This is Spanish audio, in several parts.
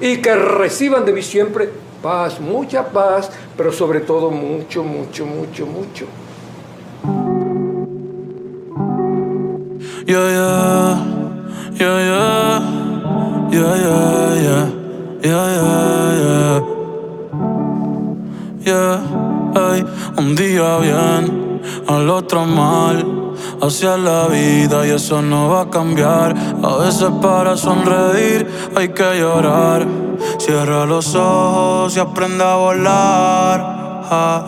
Y que reciban de mí siempre paz, mucha paz, pero sobre todo mucho, mucho, mucho, mucho. Yeah, yeah, yeah, yeah, yeah, yeah, yeah, yeah, yeah, yeah, un día bien, al otro mal hacia la vida y eso no va a cambiar. A veces para sonreír hay que llorar. Cierra los ojos y aprende a volar.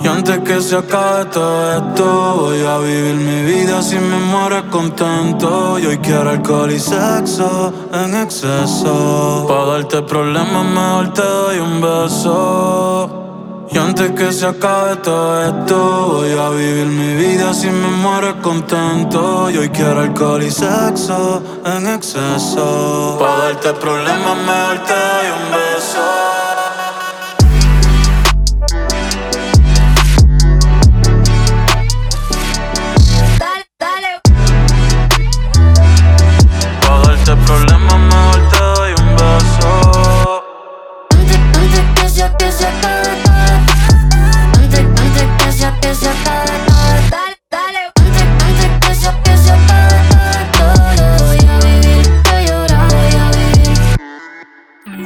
Y antes que se acabe todo esto, voy a vivir mi vida sin me muero contento. Y hoy quiero alcohol y sexo en exceso. Para darte problemas, mejor te doy un beso. Y antes que se acabe todo esto, voy a vivir mi vida sin me muero contento. Y hoy quiero alcohol y sexo en exceso. Para darte problemas, mejor te doy un beso piensa, piensa, todo, dale, dale. Antes, antes, piensa, todo, Voy a vivir, voy a llorar, voy a vivir.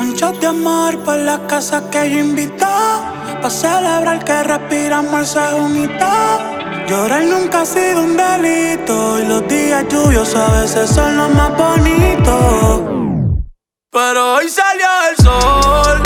Un shot de amor por la casa que yo invito. Pa' celebrar que respiramos ese humito. Llorar nunca ha sido un delito. Y los días lluviosos a veces son los más bonitos. Pero hoy salió el sol.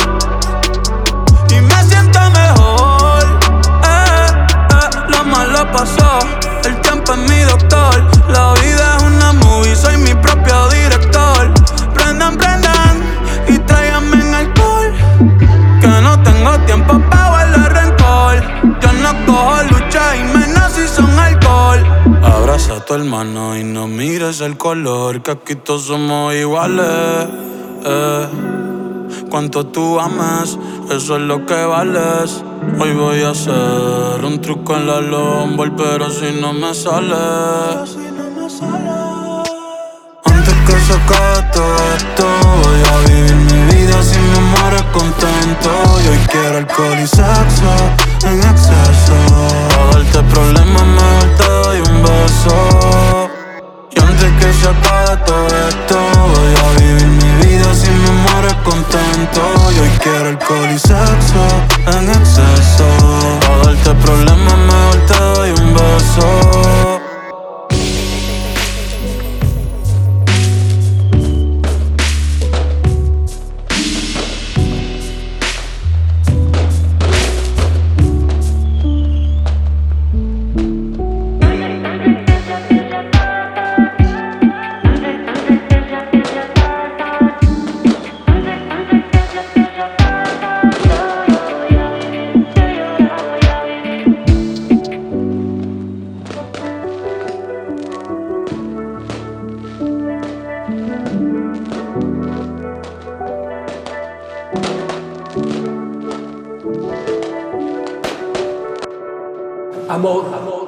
Tu y no mires el color, que aquí todos somos iguales. Eh. Cuanto tú amas, eso es lo que vales. Hoy voy a hacer un truco en la lomba, pero si no me sale. Antes que se todo esto, voy a vivir mi vida sin contento Y hoy quiero alcohol y sexo se acabe todo esto. Voy a vivir mi vida sin me muero contento Y hoy quiero alcohol y amor. amor.